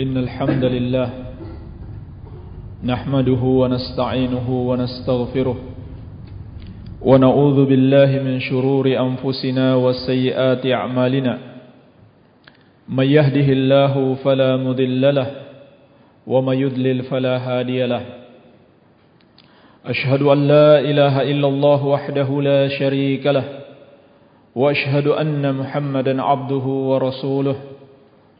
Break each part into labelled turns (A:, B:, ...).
A: إن الحمد لله نحمده ونستعينه ونستغفره ونعوذ بالله من شرور أنفسنا وسيئات أعمالنا من يهده الله فلا مذل له ومن يدلل فلا هادي له أشهد أن لا إله إلا الله وحده لا شريك له وأشهد أن محمدا عبده ورسوله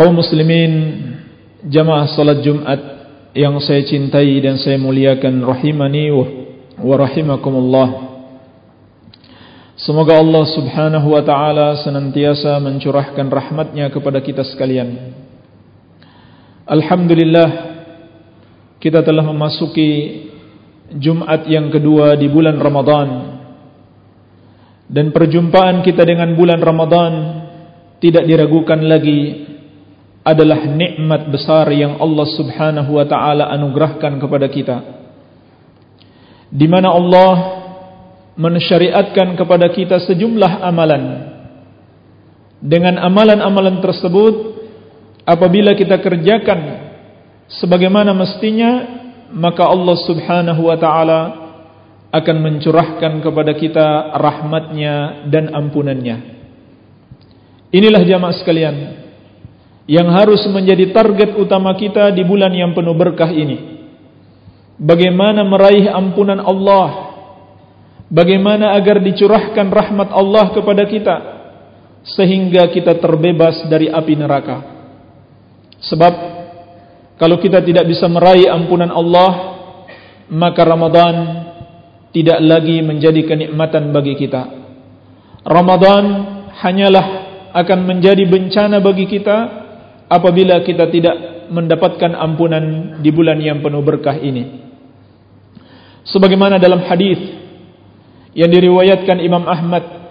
A: Kaum muslimin jamaah salat Jumat yang saya cintai dan saya muliakan rahimani wa rahimakumullah. Semoga Allah subhanahu wa ta'ala senantiasa mencurahkan rahmatnya kepada kita sekalian. Alhamdulillah kita telah memasuki Jumat yang kedua di bulan Ramadan. Dan perjumpaan kita dengan bulan Ramadan tidak diragukan lagi adalah nikmat besar yang Allah Subhanahu wa taala anugerahkan kepada kita. Di mana Allah mensyariatkan kepada kita sejumlah amalan. Dengan amalan-amalan tersebut apabila kita kerjakan sebagaimana mestinya maka Allah subhanahu wa ta'ala akan mencurahkan kepada kita rahmatnya dan ampunannya. Inilah jamaah sekalian yang harus menjadi target utama kita di bulan yang penuh berkah ini. Bagaimana meraih ampunan Allah? Bagaimana agar dicurahkan rahmat Allah kepada kita sehingga kita terbebas dari api neraka? Sebab kalau kita tidak bisa meraih ampunan Allah Maka Ramadan Tidak lagi menjadi kenikmatan bagi kita Ramadan Hanyalah akan menjadi bencana bagi kita Apabila kita tidak mendapatkan ampunan Di bulan yang penuh berkah ini Sebagaimana dalam hadis Yang diriwayatkan Imam Ahmad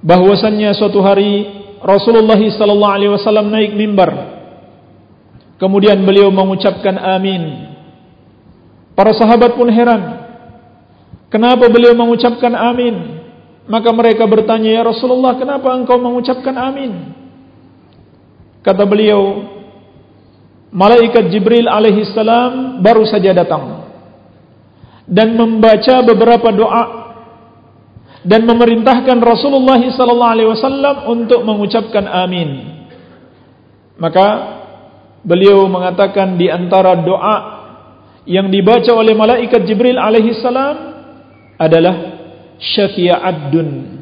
A: bahwasannya suatu hari Rasulullah SAW naik mimbar Kemudian beliau mengucapkan amin. Para sahabat pun heran. Kenapa beliau mengucapkan amin? Maka mereka bertanya, Ya Rasulullah, kenapa engkau mengucapkan amin? Kata beliau, Malaikat Jibril alaihissalam baru saja datang. Dan membaca beberapa doa. Dan memerintahkan Rasulullah SAW untuk mengucapkan amin. Maka beliau mengatakan di antara doa yang dibaca oleh malaikat Jibril alaihi salam adalah syakia addun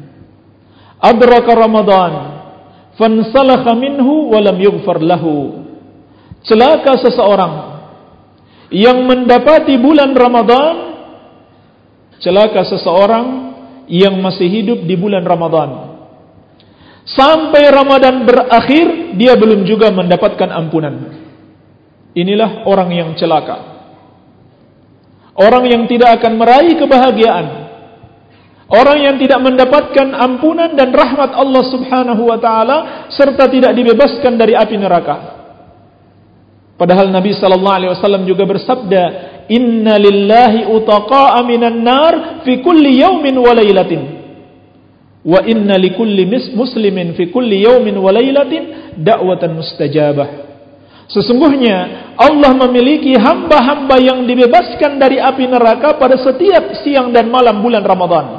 A: adraka ramadan fansalakha minhu wa lam yughfar lahu. Celaka seseorang yang mendapati bulan Ramadan celaka seseorang yang masih hidup di bulan Ramadan. Sampai Ramadan berakhir Dia belum juga mendapatkan ampunan. Inilah orang yang celaka. Orang yang tidak akan meraih kebahagiaan Orang yang tidak mendapatkan ampunan dan rahmat Allah subhanahu wa ta'ala Serta tidak dibebaskan dari api neraka. Padahal Nabi SAW juga bersabda Inna lillahi utaqa'a minan nar Fi kulli yawmin wa laylatin. Wa inna likulli muslimin fi kulli yawmin wa laylatin da'watan mustajabah. Sesungguhnya Allah memiliki hamba-hamba yang dibebaskan dari api neraka pada setiap siang dan malam bulan Ramadan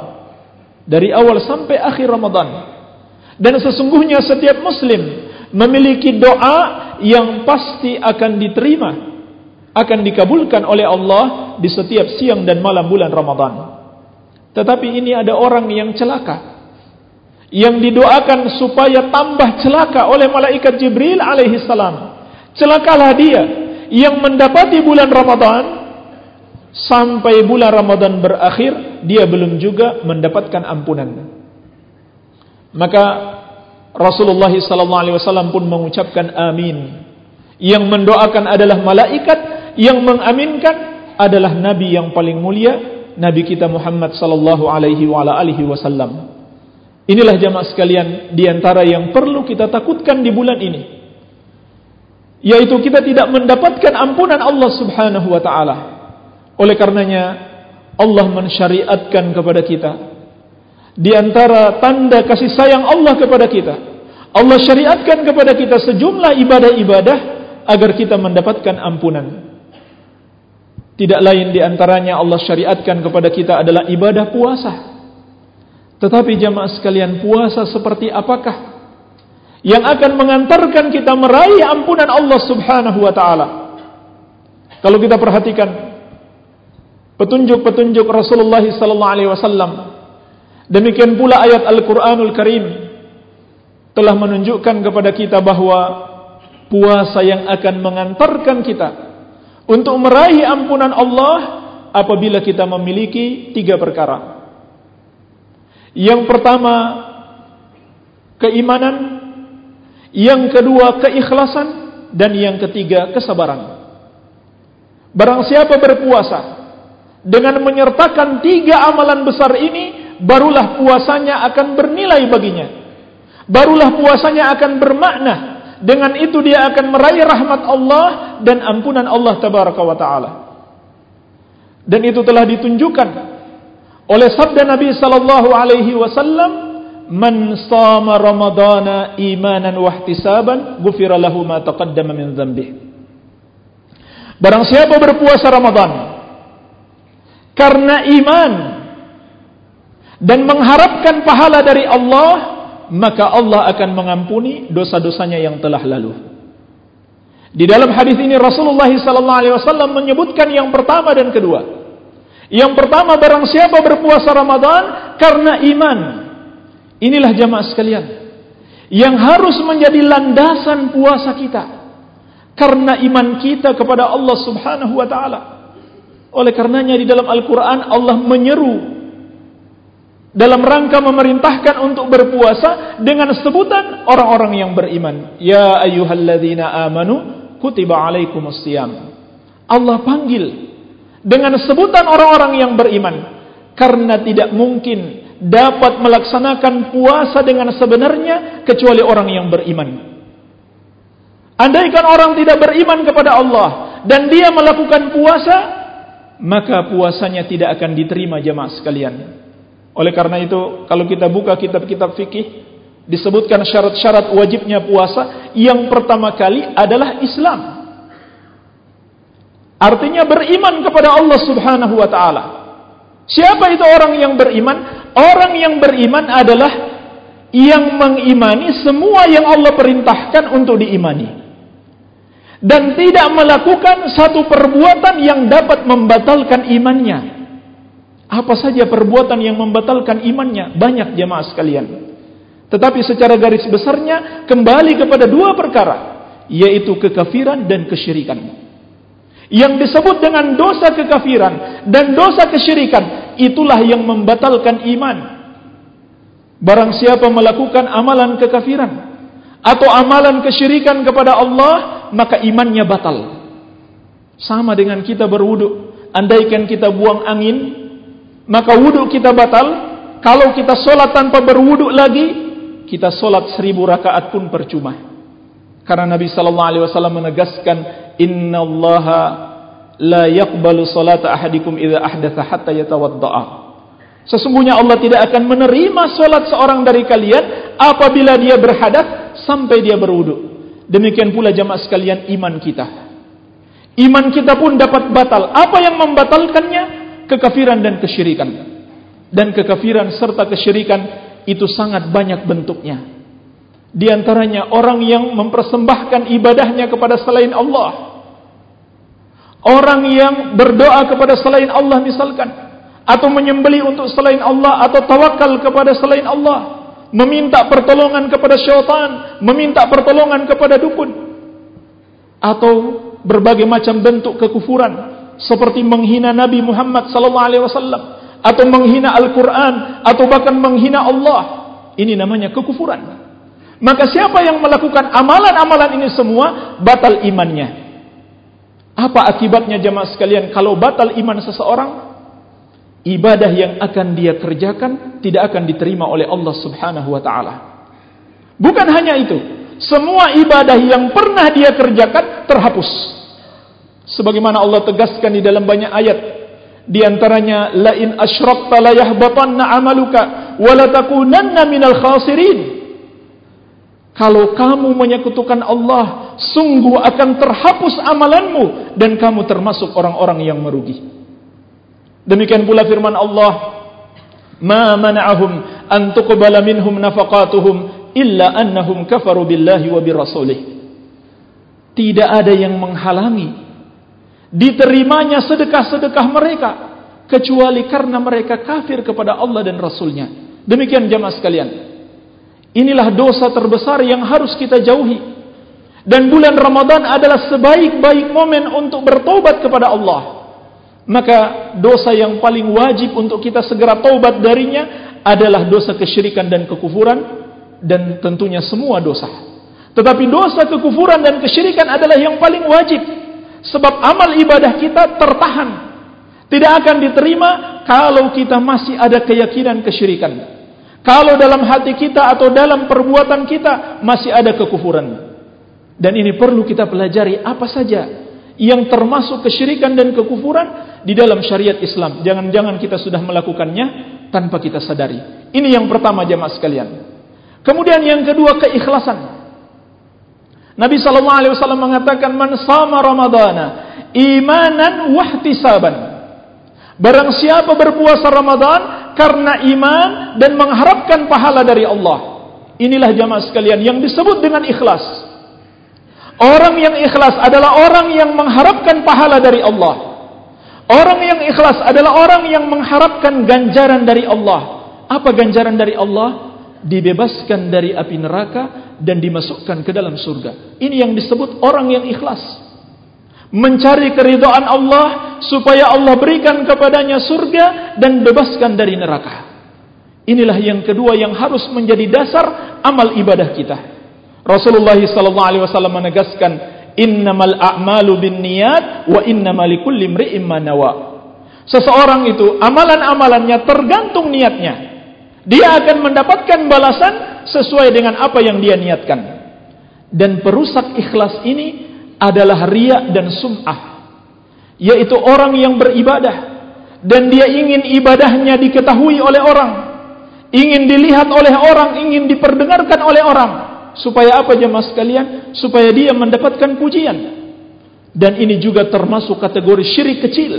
A: dari awal sampai akhir Ramadan dan sesungguhnya setiap muslim memiliki doa yang pasti akan diterima akan dikabulkan oleh Allah di setiap siang dan malam bulan Ramadan. Tetapi ini ada orang yang celaka. Yang didoakan supaya tambah celaka oleh malaikat Jibril alaihi salam. Celakalah dia yang mendapati bulan Ramadan sampai bulan Ramadan berakhir dia belum juga mendapatkan ampunan. Maka Rasulullah wasallam pun mengucapkan amin. Yang mendoakan adalah malaikat, yang mengaminkan adalah nabi yang paling mulia, nabi kita Muhammad wasallam. Inilah jamaah sekalian di antara yang perlu kita takutkan di bulan ini. Yaitu kita tidak mendapatkan ampunan Allah Subhanahu wa taala. Oleh karenanya Allah mensyariatkan kepada kita di antara tanda kasih sayang Allah kepada kita. Allah syariatkan kepada kita sejumlah ibadah-ibadah agar kita mendapatkan ampunan. Tidak lain di antaranya Allah syariatkan kepada kita adalah ibadah puasa. Tetapi jamaah sekalian puasa seperti apakah yang akan mengantarkan kita meraih ampunan Allah Subhanahu wa taala? Kalau kita perhatikan petunjuk-petunjuk Rasulullah sallallahu alaihi wasallam Demikian pula ayat Al-Quranul Karim telah menunjukkan kepada kita bahawa puasa yang akan mengantarkan kita untuk meraih ampunan Allah apabila kita memiliki tiga perkara. Yang pertama, keimanan. Yang kedua, keikhlasan. Dan yang ketiga, kesabaran. Barang siapa berpuasa dengan menyertakan tiga amalan besar ini, barulah puasanya akan bernilai baginya. Barulah puasanya akan bermakna. Dengan itu dia akan meraih rahmat Allah dan ampunan Allah tabaraka wa taala. Dan itu telah ditunjukkan oleh sabda Nabi sallallahu alaihi wasallam, "Man shama Ramadana imanan wa ihtisaban, ghufira lahu ma taqaddama min dhanbihi." Barang siapa berpuasa Ramadan karena iman dan mengharapkan pahala dari Allah, maka Allah akan mengampuni dosa-dosanya yang telah lalu. Di dalam hadis ini Rasulullah sallallahu alaihi wasallam menyebutkan yang pertama dan kedua. Yang pertama barang siapa berpuasa Ramadan karena iman. Inilah jamaah sekalian yang harus menjadi landasan puasa kita karena iman kita kepada Allah Subhanahu wa taala. Oleh karenanya di dalam Al-Qur'an Allah menyeru dalam rangka memerintahkan untuk berpuasa dengan sebutan orang-orang yang beriman. Ya ayyuhalladzina amanu kutiba alaikumusiyam. Allah panggil dengan sebutan orang-orang yang beriman karena tidak mungkin dapat melaksanakan puasa dengan sebenarnya kecuali orang yang beriman. Andaikan orang tidak beriman kepada Allah dan dia melakukan puasa, maka puasanya tidak akan diterima jemaah sekalian. Oleh karena itu, kalau kita buka kitab-kitab fikih, disebutkan syarat-syarat wajibnya puasa, yang pertama kali adalah Islam. Artinya beriman kepada Allah subhanahu wa ta'ala. Siapa itu orang yang beriman? Orang yang beriman adalah yang mengimani semua yang Allah perintahkan untuk diimani. Dan tidak melakukan satu perbuatan yang dapat membatalkan imannya. Apa saja perbuatan yang membatalkan imannya banyak jemaah sekalian. Tetapi secara garis besarnya kembali kepada dua perkara, yaitu kekafiran dan kesyirikan. Yang disebut dengan dosa kekafiran dan dosa kesyirikan itulah yang membatalkan iman. Barang siapa melakukan amalan kekafiran atau amalan kesyirikan kepada Allah, maka imannya batal. Sama dengan kita berwudu, andaikan kita buang angin maka wudhu kita batal. Kalau kita solat tanpa berwudhu lagi, kita solat seribu rakaat pun percuma. Karena Nabi Sallallahu Alaihi Wasallam menegaskan, Inna Allah la yakbalu solat ahadikum idha ahdatha hatta yatawadda'a. Sesungguhnya Allah tidak akan menerima solat seorang dari kalian apabila dia berhadat sampai dia berwudhu. Demikian pula jamaah sekalian iman kita. Iman kita pun dapat batal. Apa yang membatalkannya? kekafiran dan kesyirikan. Dan kekafiran serta kesyirikan itu sangat banyak bentuknya. Di antaranya orang yang mempersembahkan ibadahnya kepada selain Allah. Orang yang berdoa kepada selain Allah misalkan atau menyembeli untuk selain Allah atau tawakal kepada selain Allah, meminta pertolongan kepada syaitan, meminta pertolongan kepada dukun atau berbagai macam bentuk kekufuran seperti menghina Nabi Muhammad sallallahu alaihi wasallam atau menghina Al-Qur'an atau bahkan menghina Allah. Ini namanya kekufuran. Maka siapa yang melakukan amalan-amalan ini semua batal imannya. Apa akibatnya jemaah sekalian kalau batal iman seseorang? Ibadah yang akan dia kerjakan tidak akan diterima oleh Allah Subhanahu wa taala. Bukan hanya itu, semua ibadah yang pernah dia kerjakan terhapus. Sebagaimana Allah tegaskan di dalam banyak ayat, di antaranya la in asyrakta la yahbatanna amaluka wa la takunanna minal khasirin. Kalau kamu menyekutukan Allah, sungguh akan terhapus amalanmu dan kamu termasuk orang-orang yang merugi. Demikian pula firman Allah, "Ma mana'ahum an tuqbala minhum nafaqatuhum illa annahum kafaru billahi wa birasulih." Tidak ada yang menghalangi diterimanya sedekah-sedekah mereka kecuali karena mereka kafir kepada Allah dan Rasulnya. Demikian jamaah sekalian. Inilah dosa terbesar yang harus kita jauhi. Dan bulan Ramadan adalah sebaik-baik momen untuk bertobat kepada Allah. Maka dosa yang paling wajib untuk kita segera tobat darinya adalah dosa kesyirikan dan kekufuran dan tentunya semua dosa. Tetapi dosa kekufuran dan kesyirikan adalah yang paling wajib sebab amal ibadah kita tertahan. Tidak akan diterima kalau kita masih ada keyakinan kesyirikan. Kalau dalam hati kita atau dalam perbuatan kita masih ada kekufuran. Dan ini perlu kita pelajari apa saja yang termasuk kesyirikan dan kekufuran di dalam syariat Islam. Jangan-jangan kita sudah melakukannya tanpa kita sadari. Ini yang pertama jemaah sekalian. Kemudian yang kedua keikhlasan. Nabi sallallahu alaihi wasallam mengatakan man sama ramadhana imanan wa ihtisaban. Barang siapa berpuasa Ramadan karena iman dan mengharapkan pahala dari Allah. Inilah jamaah sekalian yang disebut dengan ikhlas. Orang yang ikhlas adalah orang yang mengharapkan pahala dari Allah. Orang yang ikhlas adalah orang yang mengharapkan ganjaran dari Allah. Apa ganjaran dari Allah? Dibebaskan dari api neraka dan dimasukkan ke dalam surga. Ini yang disebut orang yang ikhlas mencari keridhaan Allah supaya Allah berikan kepadanya surga dan bebaskan dari neraka. Inilah yang kedua yang harus menjadi dasar amal ibadah kita. Rasulullah sallallahu alaihi wasallam menegaskan, "Innamal a'malu binniyat wa innamal likulli imri'in ma nawa." Seseorang itu amalan-amalannya tergantung niatnya. Dia akan mendapatkan balasan sesuai dengan apa yang dia niatkan. Dan perusak ikhlas ini adalah riak dan sum'ah yaitu orang yang beribadah dan dia ingin ibadahnya diketahui oleh orang ingin dilihat oleh orang ingin diperdengarkan oleh orang supaya apa jemaah sekalian supaya dia mendapatkan pujian dan ini juga termasuk kategori syirik kecil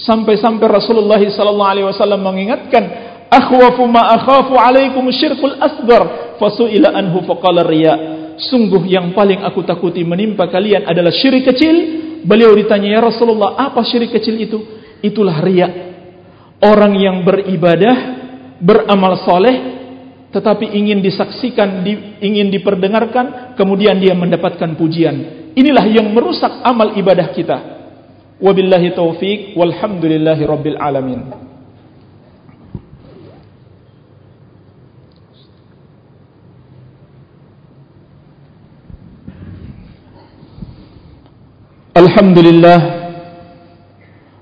A: sampai-sampai Rasulullah sallallahu alaihi wasallam mengingatkan akhwafu ma akhafu alaikum syirkul asghar fasuila anhu faqala riya' sungguh yang paling aku takuti menimpa kalian adalah syirik kecil. Beliau ditanya, ya Rasulullah, apa syirik kecil itu? Itulah riak. Orang yang beribadah, beramal soleh, tetapi ingin disaksikan, di, ingin diperdengarkan, kemudian dia mendapatkan pujian. Inilah yang merusak amal ibadah kita. Wabillahi taufik walhamdulillahi rabbil alamin. Alhamdulillah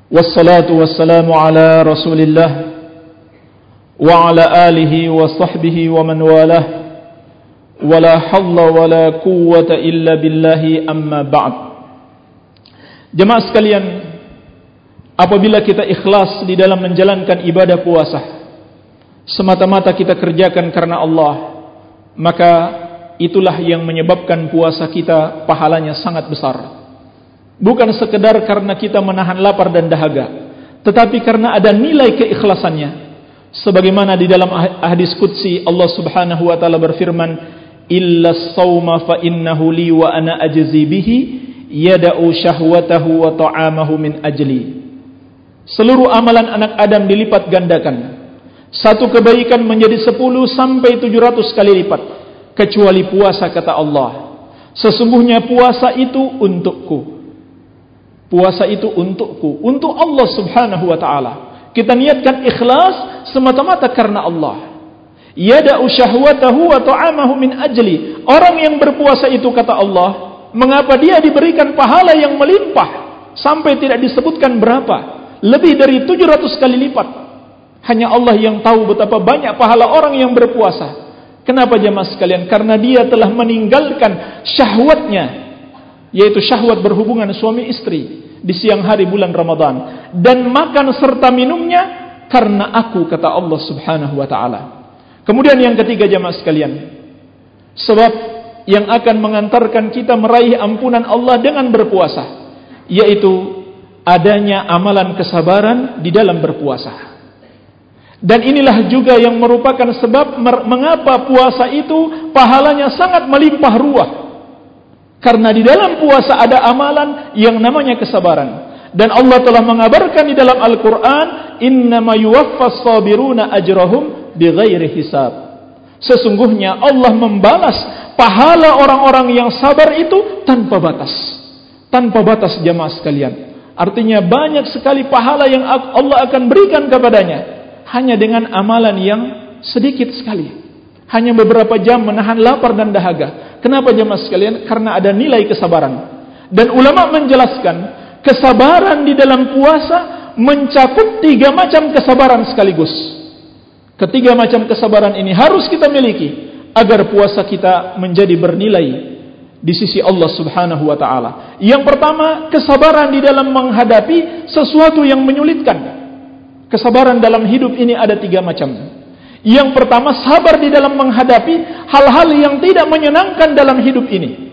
A: Wassalatu wassalamu ala rasulillah وعلى آله وصحبه ومن والاه ولا حظ ولا قوة إلا بالله أما بعد جماعة sekalian apabila kita ikhlas di dalam menjalankan ibadah puasa semata-mata kita kerjakan karena Allah maka itulah yang menyebabkan puasa kita pahalanya sangat besar Bukan sekedar karena kita menahan lapar dan dahaga, tetapi karena ada nilai keikhlasannya. Sebagaimana di dalam ah-, hadis qudsi Allah Subhanahu wa taala berfirman, "Illa shauma fa innahu li wa ana ajzi bihi yada'u syahwatahu wa ta'amahu min ajli. Seluruh amalan anak Adam dilipat gandakan. Satu kebaikan menjadi 10 sampai 700 kali lipat kecuali puasa kata Allah. Sesungguhnya puasa itu untukku. Puasa itu untukku, untuk Allah Subhanahu wa taala. Kita niatkan ikhlas semata-mata karena Allah. Yada'u syahwatahu wa ta'amahu min ajli. Orang yang berpuasa itu kata Allah, mengapa dia diberikan pahala yang melimpah sampai tidak disebutkan berapa? Lebih dari 700 kali lipat. Hanya Allah yang tahu betapa banyak pahala orang yang berpuasa. Kenapa jemaah sekalian? Karena dia telah meninggalkan syahwatnya. Yaitu syahwat berhubungan suami istri. Di siang hari bulan Ramadan. Dan makan serta minumnya. Karena aku kata Allah subhanahu wa ta'ala. Kemudian yang ketiga jemaah sekalian. Sebab yang akan mengantarkan kita meraih ampunan Allah dengan berpuasa. Yaitu adanya amalan kesabaran di dalam berpuasa. Dan inilah juga yang merupakan sebab mengapa puasa itu pahalanya sangat melimpah ruah. Karena di dalam puasa ada amalan yang namanya kesabaran. Dan Allah telah mengabarkan di dalam Al-Quran, Innama yuwaffas sabiruna ajrahum bighairi hisab. Sesungguhnya Allah membalas pahala orang-orang yang sabar itu tanpa batas. Tanpa batas jamaah sekalian. Artinya banyak sekali pahala yang Allah akan berikan kepadanya. Hanya dengan amalan yang sedikit sekali. Hanya beberapa jam menahan lapar dan dahaga. Kenapa jemaah sekalian? Karena ada nilai kesabaran. Dan ulama menjelaskan, kesabaran di dalam puasa mencakup tiga macam kesabaran sekaligus. Ketiga macam kesabaran ini harus kita miliki agar puasa kita menjadi bernilai di sisi Allah Subhanahu wa taala. Yang pertama, kesabaran di dalam menghadapi sesuatu yang menyulitkan. Kesabaran dalam hidup ini ada tiga macam. Yang pertama, sabar di dalam menghadapi hal-hal yang tidak menyenangkan dalam hidup ini.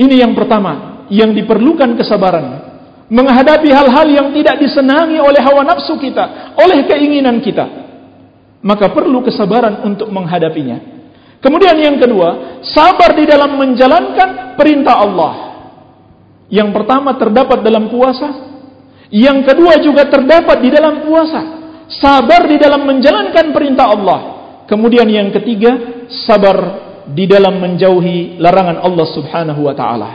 A: Ini yang pertama, yang diperlukan kesabaran. Menghadapi hal-hal yang tidak disenangi oleh hawa nafsu kita, oleh keinginan kita. Maka perlu kesabaran untuk menghadapinya. Kemudian yang kedua, sabar di dalam menjalankan perintah Allah. Yang pertama terdapat dalam puasa. Yang kedua juga terdapat di dalam puasa. Sabar di dalam menjalankan perintah Allah. Kemudian yang ketiga, sabar di dalam menjauhi larangan Allah subhanahu wa ta'ala.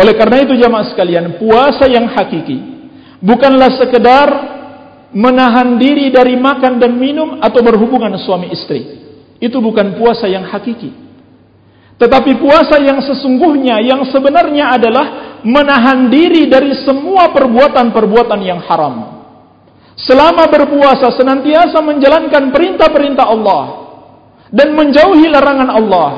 A: Oleh karena itu jamaah sekalian, puasa yang hakiki. Bukanlah sekedar menahan diri dari makan dan minum atau berhubungan suami istri itu bukan puasa yang hakiki. Tetapi puasa yang sesungguhnya, yang sebenarnya adalah menahan diri dari semua perbuatan-perbuatan yang haram. Selama berpuasa senantiasa menjalankan perintah-perintah Allah dan menjauhi larangan Allah.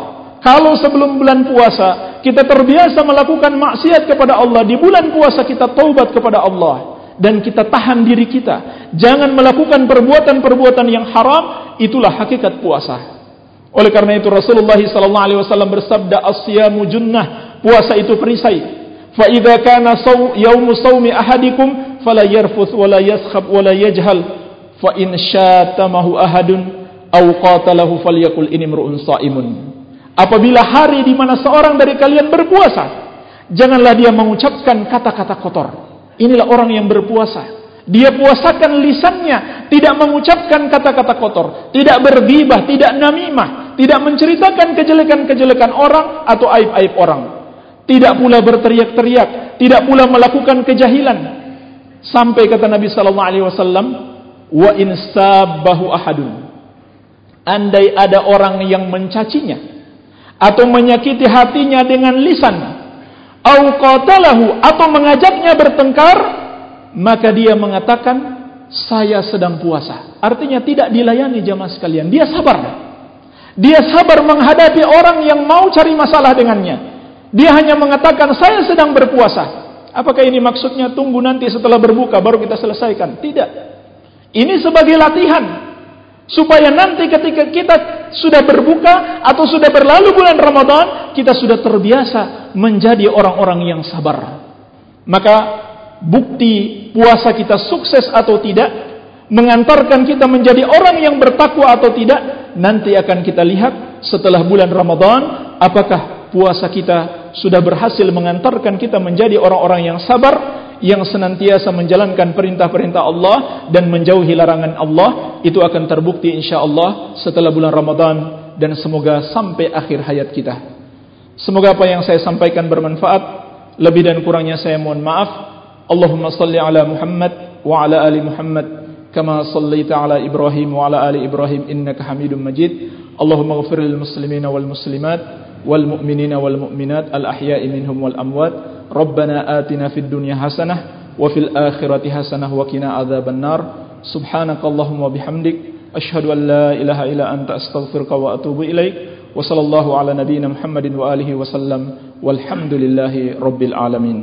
A: Kalau sebelum bulan puasa kita terbiasa melakukan maksiat kepada Allah, di bulan puasa kita taubat kepada Allah dan kita tahan diri kita. Jangan melakukan perbuatan-perbuatan yang haram, itulah hakikat puasa. Oleh karena itu Rasulullah sallallahu alaihi wasallam bersabda as-siyamu junnah, puasa itu perisai. Fa idza kana saw yaumu sawmi ahadikum fala yarfuth wala yaskhab wala yajhal fa in syatamahu ahadun aw qatalahu falyakul sa'imun. Apabila hari di mana seorang dari kalian berpuasa, janganlah dia mengucapkan kata-kata kotor. Inilah orang yang berpuasa. Dia puasakan lisannya, tidak mengucapkan kata-kata kotor, tidak bergibah, tidak namimah, tidak menceritakan kejelekan-kejelekan orang atau aib-aib orang. Tidak pula berteriak-teriak, tidak pula melakukan kejahilan. Sampai kata Nabi sallallahu alaihi wasallam, "Wa in sabbahu ahadun." Andai ada orang yang mencacinya atau menyakiti hatinya dengan lisan, au qatalahu atau mengajaknya bertengkar, maka dia mengatakan saya sedang puasa. Artinya tidak dilayani jamaah sekalian. Dia sabar. Dia sabar menghadapi orang yang mau cari masalah dengannya. Dia hanya mengatakan saya sedang berpuasa. Apakah ini maksudnya tunggu nanti setelah berbuka baru kita selesaikan? Tidak. Ini sebagai latihan supaya nanti ketika kita sudah berbuka atau sudah berlalu bulan Ramadan, kita sudah terbiasa menjadi orang-orang yang sabar. Maka bukti puasa kita sukses atau tidak, mengantarkan kita menjadi orang yang bertakwa atau tidak, nanti akan kita lihat setelah bulan Ramadan, apakah puasa kita sudah berhasil mengantarkan kita menjadi orang-orang yang sabar yang senantiasa menjalankan perintah-perintah Allah dan menjauhi larangan Allah itu akan terbukti insyaallah setelah bulan Ramadan dan semoga sampai akhir hayat kita. Semoga apa yang saya sampaikan bermanfaat. Lebih dan kurangnya saya mohon maaf. Allahumma salli ala Muhammad wa ala ali Muhammad kama sallaita ala Ibrahim wa ala ali Ibrahim innaka Hamidum Majid. Allahumma ghfir lil muslimina wal muslimat wal mu'minina wal mu'minat al ahya'i minhum wal amwat. ربنا آتنا في الدنيا حسنة وفي الآخرة حسنة وقنا عذاب النار سبحانك اللهم وبحمدك أشهد أن لا إله إلا أنت أستغفرك وأتوب إليك وصلى الله على نبينا محمد وآله وسلم والحمد لله رب العالمين